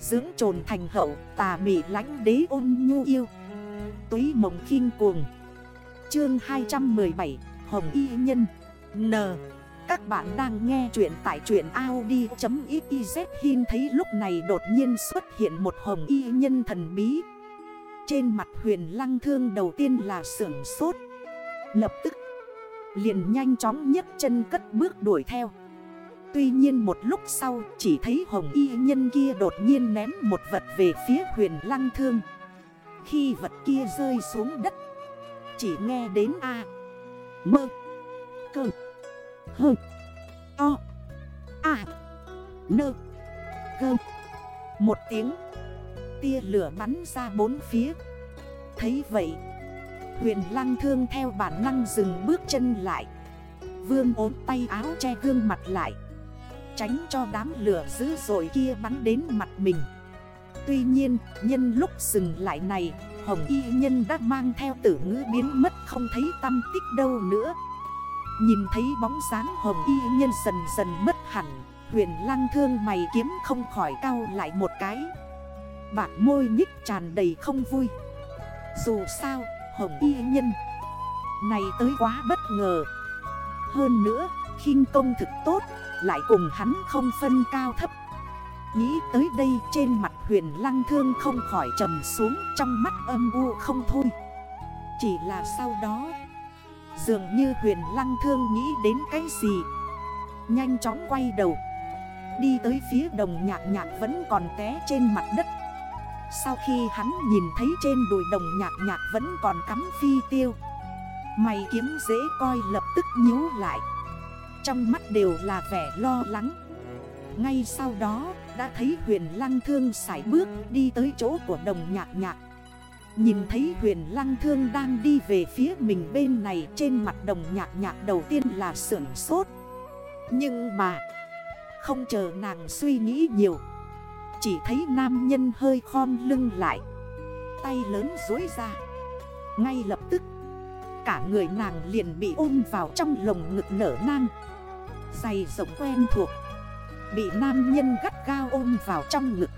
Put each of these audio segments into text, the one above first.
Dưỡng trồn thành hậu, tà mị lánh đế ôn nhu yêu. Túy mộng khinh cuồng. Chương 217 Hồng Y Nhân. N. Các bạn đang nghe chuyện tại truyện Audi.xyz Hin thấy lúc này đột nhiên xuất hiện một Hồng Y Nhân thần bí. Trên mặt huyền lăng thương đầu tiên là sưởng sốt. Lập tức, liền nhanh chóng nhấc chân cất bước đuổi theo. Tuy nhiên một lúc sau, chỉ thấy hồng y nhân kia đột nhiên ném một vật về phía huyền lăng thương. Khi vật kia rơi xuống đất, Chỉ nghe đến A, Mơ, Cơ, Hơ, To, A, Nơ, Cơ. Một tiếng, Tia lửa bắn ra bốn phía. Thấy vậy, Huyền lăng thương theo bản năng dừng bước chân lại. Vương ốm tay áo che gương mặt lại. Tránh cho đám lửa dữ dội kia bắn đến mặt mình. Tuy nhiên, nhân lúc dừng lại này, Hồng y nhân đã mang theo tử ngữ biến mất không thấy tâm tích đâu nữa. Nhìn thấy bóng dáng hồng y nhân dần dần mất hẳn, Huyền lăng thương mày kiếm không khỏi cao lại một cái. Bạc môi nhích tràn đầy không vui. Dù sao, hồng y nhân Này tới quá bất ngờ. Hơn nữa, khinh công thực tốt, lại cùng hắn không phân cao thấp. Nghĩ tới đây trên mặt huyền lăng thương không khỏi trầm xuống Trong mắt âm u không thôi. Chỉ là sau đó, Dường như huyền lăng thương nghĩ đến cái gì? Nhanh chóng quay đầu, Đi tới phía đồng nhạc nhạc vẫn còn té trên mặt đất. Sau khi hắn nhìn thấy trên đùi đồng nhạc nhạc vẫn còn cắm phi tiêu Mày kiếm dễ coi lập tức nhíu lại. Trong mắt đều là vẻ lo lắng. Ngay sau đó, đã thấy huyền lăng thương sải bước đi tới chỗ của đồng nhạc nhạc. Nhìn thấy huyền lăng thương đang đi về phía mình bên này Trên mặt đồng nhạc nhạc đầu tiên là sưởng sốt. Nhưng mà, Không chờ nàng suy nghĩ nhiều, Chỉ thấy nam nhân hơi khom lưng lại, Tay lớn dối ra. Ngay lập tức Cả người nàng liền bị ôm vào trong lồng ngực nở nang. Dày rộng quen thuộc. Bị nam nhân gắt gao ôm vào trong ngực,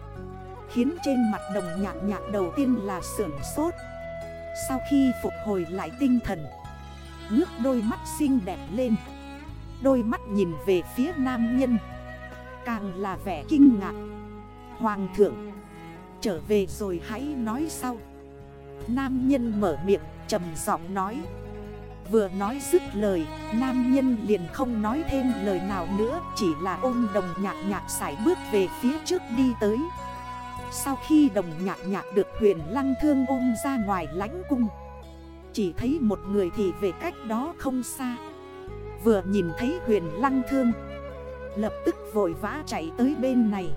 Khiến trên mặt đồng nhạc nhạc đầu tiên là sưởng sốt. Sau khi phục hồi lại tinh thần, Ngước đôi mắt xinh đẹp lên. Đôi mắt nhìn về phía nam nhân, Càng là vẻ kinh ngạc. Hoàng thượng, Trở về rồi hãy nói sau. Nam nhân mở miệng trầm giọng nói. Vừa nói dứt lời Nam nhân liền không nói thêm lời nào nữa Chỉ là ôm đồng nhạc nhạc sải bước về phía trước đi tới. Sau khi đồng nhạc nhạc được huyền lăng thương ôm ra ngoài lánh cung Chỉ thấy một người thì về cách đó không xa. Vừa nhìn thấy huyền lăng thương Lập tức vội vã chạy tới bên này.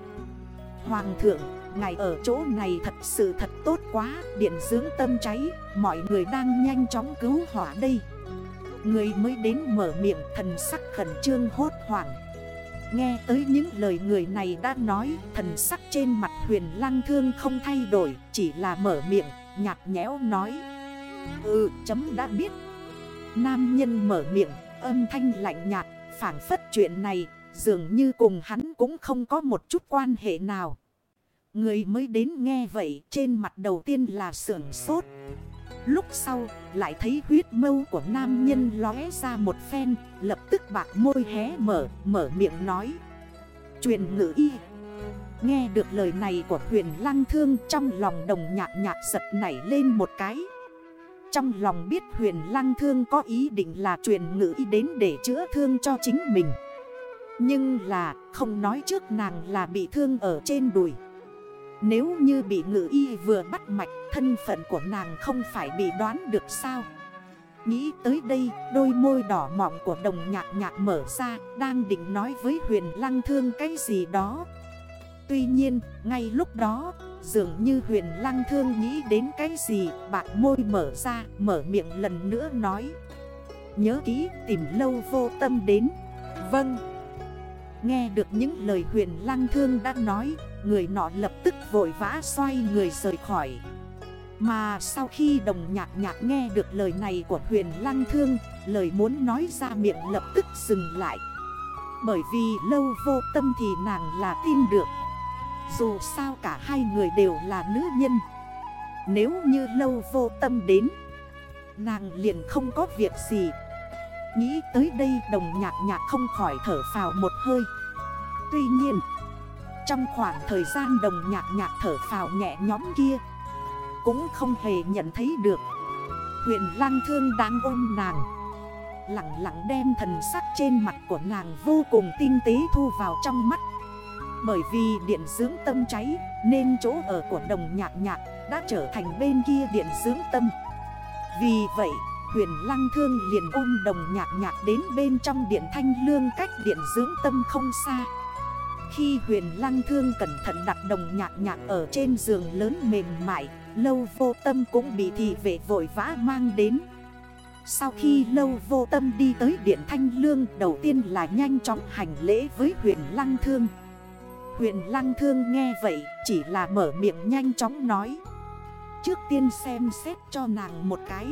Hoàng thượng, ngài ở chỗ này thật sự thật tốt quá Điện dưỡng tâm cháy, mọi người đang nhanh chóng cứu hỏa đây. Người mới đến mở miệng thần sắc khẩn trương hốt hoảng. Nghe tới những lời người này đã nói Thần sắc trên mặt huyền lăng thương không thay đổi Chỉ là mở miệng nhạt nhẽo nói. Ừ chấm đã biết. Nam nhân mở miệng âm thanh lạnh nhạt Phản phất chuyện này Dường như cùng hắn cũng không có một chút quan hệ nào. Người mới đến nghe vậy trên mặt đầu tiên là sưởng sốt. Lúc sau lại thấy huyết mâu của nam nhân lóe ra một phen Lập tức bạc môi hé mở, mở miệng nói. Truyền ngữ y. Nghe được lời này của huyền lăng thương trong lòng đồng nhạc nhạc giật nảy lên một cái. Trong lòng biết huyền lăng thương có ý định là truyền ngữ y đến để chữa thương cho chính mình. Nhưng là không nói trước nàng là bị thương ở trên đùi nếu như bị ngự y vừa bắt mạch, Thân phận của nàng không phải bị đoán được sao? Nghĩ tới đây, đôi môi đỏ mọng của đồng nhạc nhạc mở ra, Đang định nói với huyền lăng thương cái gì đó. Tuy nhiên, ngay lúc đó, Dường như huyền lăng thương nghĩ đến cái gì Bạn môi mở ra, mở miệng lần nữa nói. Nhớ kỹ, tìm lâu vô tâm đến. Vâng. Nghe được những lời huyền lăng thương đã nói Người nọ lập tức vội vã xoay người rời khỏi. Mà sau khi đồng nhạc nhạc nghe được lời này của huyền lăng thương, Lời muốn nói ra miệng lập tức dừng lại. Bởi vì lâu vô tâm thì nàng là tin được. Dù sao cả hai người đều là nữ nhân. Nếu như lâu vô tâm đến, Nàng liền không có việc gì. Nghĩ tới đây đồng nhạc nhạc không khỏi thở phào một hơi. Tuy nhiên trong khoảng thời gian đồng nhạc nhạc thở phào nhẹ nhóm kia, Cũng không hề nhận thấy được. Huyện lang thương đang ôm nàng, Lặng lặng đem thần sắc trên mặt của nàng vô cùng tinh tế thu vào trong mắt. Bởi vì điện dưỡng tâm cháy, Nên chỗ ở của đồng nhạc nhạc đã trở thành bên kia điện dưỡng tâm. Vì vậy, huyền lăng thương liền ôm đồng nhạc nhạc đến bên trong điện thanh lương cách điện dưỡng tâm không xa. Khi huyền lăng thương cẩn thận đặt đồng nhạc nhạc ở trên giường lớn mềm mại Lâu vô tâm cũng bị thị vệ vội vã mang đến. Sau khi lâu vô tâm đi tới điện thanh lương Đầu tiên là nhanh chóng hành lễ với huyền lăng thương. Huyền lăng thương nghe vậy chỉ là mở miệng nhanh chóng nói Trước tiên xem xét cho nàng một cái.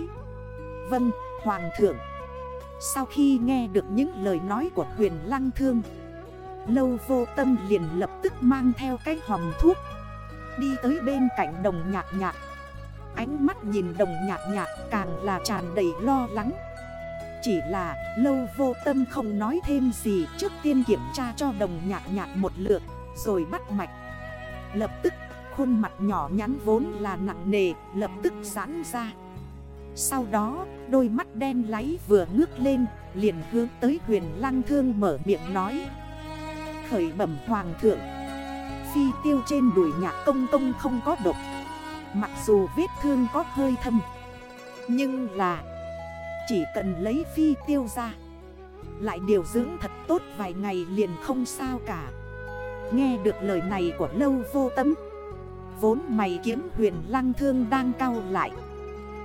Vâng, Hoàng thượng. Sau khi nghe được những lời nói của huyền lăng thương Lâu vô tâm liền lập tức mang theo cái hòm thuốc. Đi tới bên cạnh đồng nhạc nhạc. Ánh mắt nhìn đồng nhạc nhạc càng là tràn đầy lo lắng. Chỉ là lâu vô tâm không nói thêm gì Trước tiên kiểm tra cho đồng nhạc nhạc một lượt, Rồi bắt mạch. Lập tức, khuôn mặt nhỏ nhắn vốn là nặng nề, Lập tức giãn ra. Sau đó, đôi mắt đen láy vừa ngước lên, Liền hướng tới huyền lăng thương mở miệng nói. Khởi bẩm hoàng thượng. Phi tiêu trên đuổi nhạc công công không có độc. Mặc dù vết thương có hơi thâm, Nhưng là Chỉ cần lấy phi tiêu ra, Lại điều dưỡng thật tốt vài ngày liền không sao cả. Nghe được lời này của lâu vô tâm, Vốn mày kiếm huyền lăng thương đang cao lại,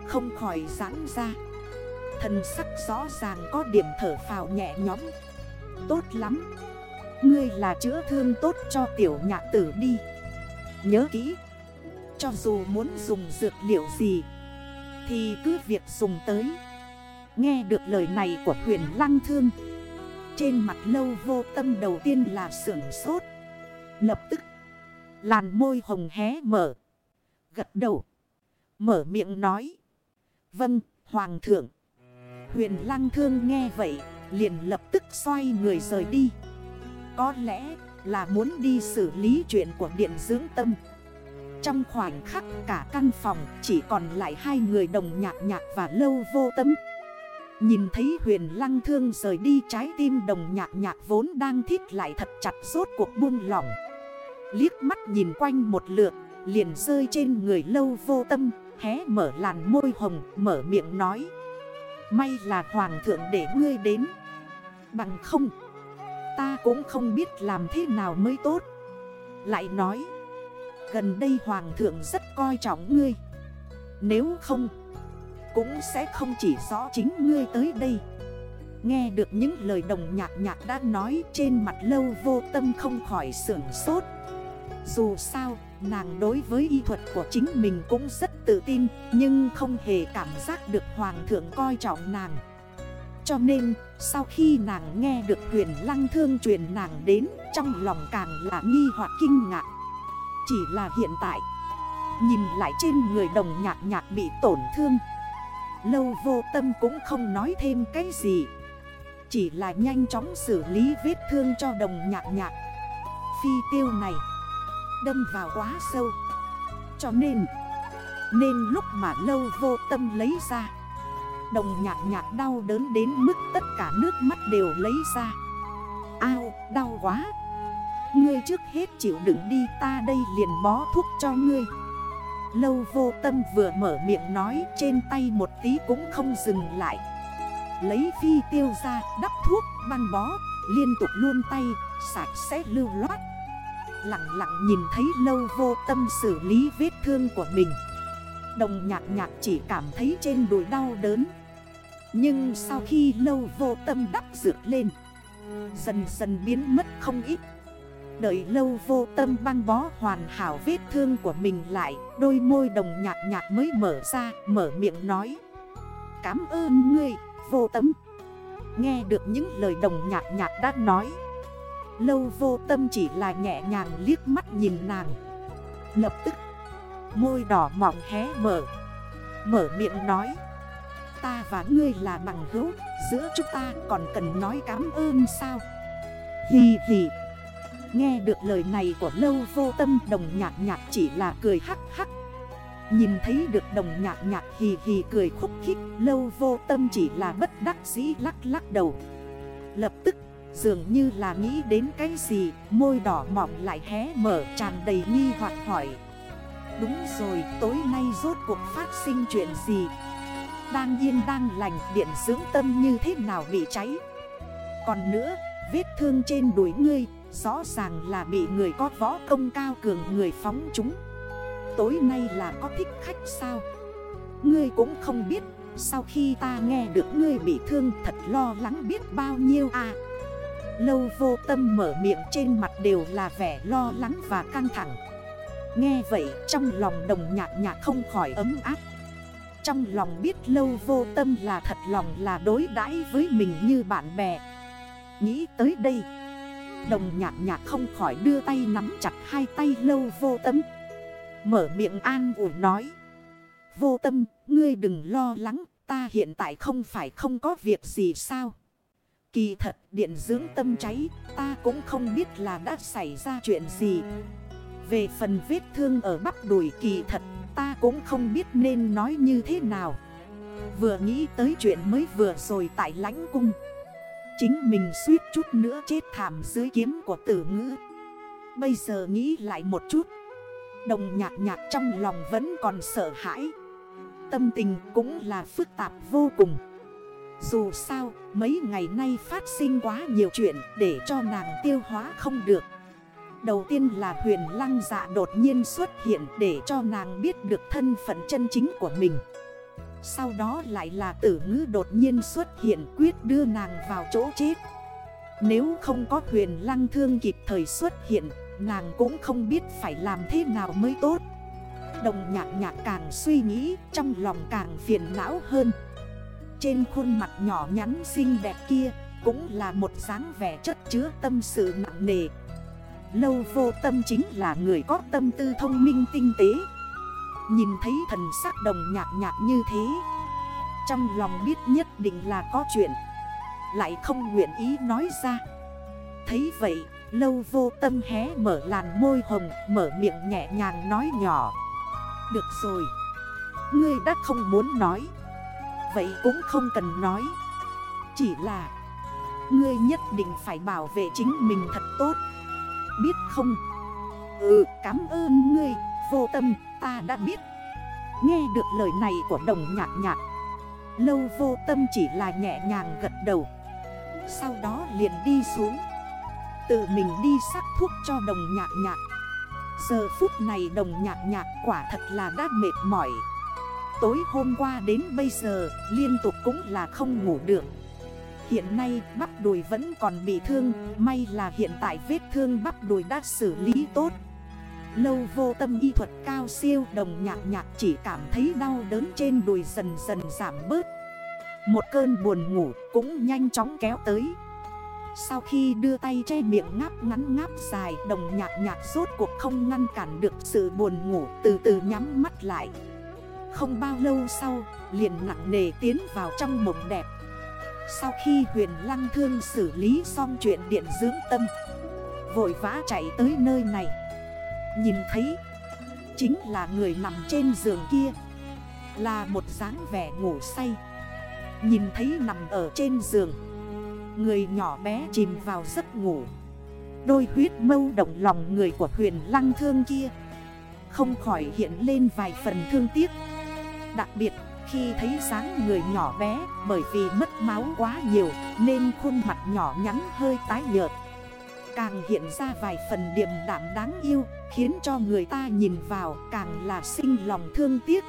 Không khỏi giãn ra. Thần sắc rõ ràng có điểm thở phào nhẹ nhõm. Tốt lắm. Ngươi là chữa thương tốt cho tiểu nhạc tử đi. Nhớ kỹ Cho dù muốn dùng dược liệu gì Thì cứ việc dùng tới. Nghe được lời này của huyền lăng thương Trên mặt lâu vô tâm đầu tiên là sưởng sốt. Lập tức Làn môi hồng hé mở Gật đầu Mở miệng nói Vâng, Hoàng thượng. Huyền lăng thương nghe vậy Liền lập tức xoay người rời đi. Có lẽ là muốn đi xử lý chuyện của điện dưỡng tâm. Trong khoảnh khắc cả căn phòng chỉ còn lại hai người đồng nhạc nhạc và lâu vô tâm. Nhìn thấy huyền lăng thương rời đi, trái tim đồng nhạc nhạc vốn đang thít lại thật chặt rốt cuộc buông lỏng. Liếc mắt nhìn quanh một lượt, liền rơi trên người lâu vô tâm, Hé mở làn môi hồng, mở miệng nói. May là hoàng thượng để ngươi đến. Bằng không Ta cũng không biết làm thế nào mới tốt. Lại nói, Gần đây hoàng thượng rất coi trọng ngươi. Nếu không, Cũng sẽ không chỉ rõ chính ngươi tới đây. Nghe được những lời đồng nhạc nhạc đã nói Trên mặt lâu vô tâm không khỏi sưởng sốt. Dù sao, Nàng đối với y thuật của chính mình cũng rất tự tin, Nhưng không hề cảm giác được hoàng thượng coi trọng nàng. Cho nên, sau khi nàng nghe được huyền lăng thương truyền nàng đến, Trong lòng càng là nghi hoặc kinh ngạc. Chỉ là hiện tại, Nhìn lại trên người đồng nhạc nhạc bị tổn thương, Lâu vô tâm cũng không nói thêm cái gì. Chỉ là nhanh chóng xử lý vết thương cho đồng nhạc nhạc. Phi tiêu này, Đâm vào quá sâu. Cho nên Nên lúc mà lâu vô tâm lấy ra Đồng nhạc nhạc đau đớn đến mức tất cả nước mắt đều lấy ra. Ao, đau quá. Ngươi trước hết chịu đựng đi, ta đây liền bó thuốc cho ngươi. Lâu vô tâm vừa mở miệng nói, trên tay một tí cũng không dừng lại. Lấy phi tiêu ra, đắp thuốc, băng bó, Liên tục luôn tay, sạch sẽ lưu loát. Lặng lặng nhìn thấy lâu vô tâm xử lý vết thương của mình. Đồng nhạc nhạc chỉ cảm thấy trên đùi đau đớn. Nhưng sau khi lâu vô tâm đắp dược lên, Dần dần biến mất không ít. Đợi lâu vô tâm băng bó hoàn hảo vết thương của mình lại, Đôi môi đồng nhạc nhạc mới mở ra, Mở miệng nói. Cảm ơn ngươi, vô tâm. Nghe được những lời đồng nhạc nhạc đã nói, Lâu vô tâm chỉ là nhẹ nhàng liếc mắt nhìn nàng. Lập tức Môi đỏ mọng hé mở. Mở miệng nói, Ta và ngươi là bằng hữu, Giữa chúng ta còn cần nói cảm ơn sao? Hì hì. Nghe được lời này của lâu vô tâm, đồng nhạc nhạc chỉ là cười hắc hắc. Nhìn thấy được đồng nhạc nhạc hì hì cười khúc khích, Lâu vô tâm chỉ là bất đắc dĩ lắc lắc đầu. Lập tức, dường như là nghĩ đến cái gì, Môi đỏ mỏng lại hé mở, tràn đầy nghi hoặc hỏi Đúng rồi, tối nay rốt cuộc phát sinh chuyện gì? Đang yên đang lành, điện dưỡng tâm như thế nào bị cháy? Còn nữa, vết thương trên đuổi ngươi, Rõ ràng là bị người có võ công cao cường người phóng chúng. Tối nay là có thích khách sao? Ngươi cũng không biết, Sau khi ta nghe được ngươi bị thương, thật lo lắng biết bao nhiêu à? Lâu vô tâm mở miệng trên mặt đều là vẻ lo lắng và căng thẳng. Nghe vậy trong lòng đồng nhạc nhạc không khỏi ấm áp. Trong lòng biết lâu vô tâm là thật lòng là đối đãi với mình như bạn bè. Nghĩ tới đây Đồng nhạc nhạc không khỏi đưa tay nắm chặt hai tay lâu vô tâm. Mở miệng an ủi nói Vô tâm, ngươi đừng lo lắng Ta hiện tại không phải không có việc gì sao? Kỳ thật điện dưỡng tâm cháy Ta cũng không biết là đã xảy ra chuyện gì. Về phần vết thương ở bắp đùi kỳ thật, Ta cũng không biết nên nói như thế nào. Vừa nghĩ tới chuyện mới vừa rồi tại lãnh cung. Chính mình suýt chút nữa chết thảm dưới kiếm của tử ngữ. Bây giờ nghĩ lại một chút, Đồng nhạc nhạc trong lòng vẫn còn sợ hãi. Tâm tình cũng là phức tạp vô cùng. Dù sao, mấy ngày nay phát sinh quá nhiều chuyện Để cho nàng tiêu hóa không được. Đầu tiên là huyền lăng dạ đột nhiên xuất hiện Để cho nàng biết được thân phận chân chính của mình. Sau đó lại là tử ngữ đột nhiên xuất hiện quyết đưa nàng vào chỗ chết. Nếu không có huyền lăng thương kịp thời xuất hiện, Nàng cũng không biết phải làm thế nào mới tốt. Đồng nhạc nhạc càng suy nghĩ, Trong lòng càng phiền não hơn. Trên khuôn mặt nhỏ nhắn xinh đẹp kia Cũng là một dáng vẻ chất chứa tâm sự nặng nề Lâu vô tâm chính là người có tâm tư thông minh tinh tế. Nhìn thấy thần sắc đồng nhạc nhạc như thế, Trong lòng biết nhất định là có chuyện. Lại không nguyện ý nói ra. Thấy vậy, Lâu vô tâm hé mở làn môi hồng, Mở miệng nhẹ nhàng nói nhỏ. Được rồi, Ngươi đã không muốn nói. Vậy cũng không cần nói. Chỉ là, Ngươi nhất định phải bảo vệ chính mình thật tốt. Biết không? Ừ cảm ơn ngươi, Vô tâm, ta đã biết. Nghe được lời này của đồng nhạc nhạc, Lâu vô tâm chỉ là nhẹ nhàng gật đầu. Sau đó liền đi xuống, Tự mình đi sắc thuốc cho đồng nhạc nhạc. Giờ phút này đồng nhạc nhạc quả thật là đã mệt mỏi. Tối hôm qua đến bây giờ, liên tục cũng là không ngủ được. Hiện nay, bắp đùi vẫn còn bị thương. May là hiện tại vết thương bắp đùi đã xử lý tốt. Lâu vô tâm y thuật cao siêu, đồng nhạc nhạc chỉ cảm thấy đau đớn trên đùi dần dần giảm bớt. Một cơn buồn ngủ cũng nhanh chóng kéo tới. Sau khi đưa tay che miệng ngáp ngắn ngáp dài, Đồng nhạc nhạc rốt cuộc không ngăn cản được sự buồn ngủ, Từ từ nhắm mắt lại. Không bao lâu sau, liền nặng nề tiến vào trong mộng đẹp. Sau khi huyền lăng thương xử lý xong chuyện điện dưỡng tâm, Vội vã chạy tới nơi này. Nhìn thấy, Chính là người nằm trên giường kia, Là một dáng vẻ ngủ say. Nhìn thấy nằm ở trên giường, Người nhỏ bé chìm vào giấc ngủ. Đôi huyết mâu động lòng người của huyền lăng thương kia, Không khỏi hiện lên vài phần thương tiếc. Đặc biệt khi thấy dáng người nhỏ bé, Bởi vì mất máu quá nhiều, Nên khuôn mặt nhỏ nhắn hơi tái nhợt. Càng hiện ra vài phần điểm đảm đáng yêu, Khiến cho người ta nhìn vào càng là sinh lòng thương tiếc.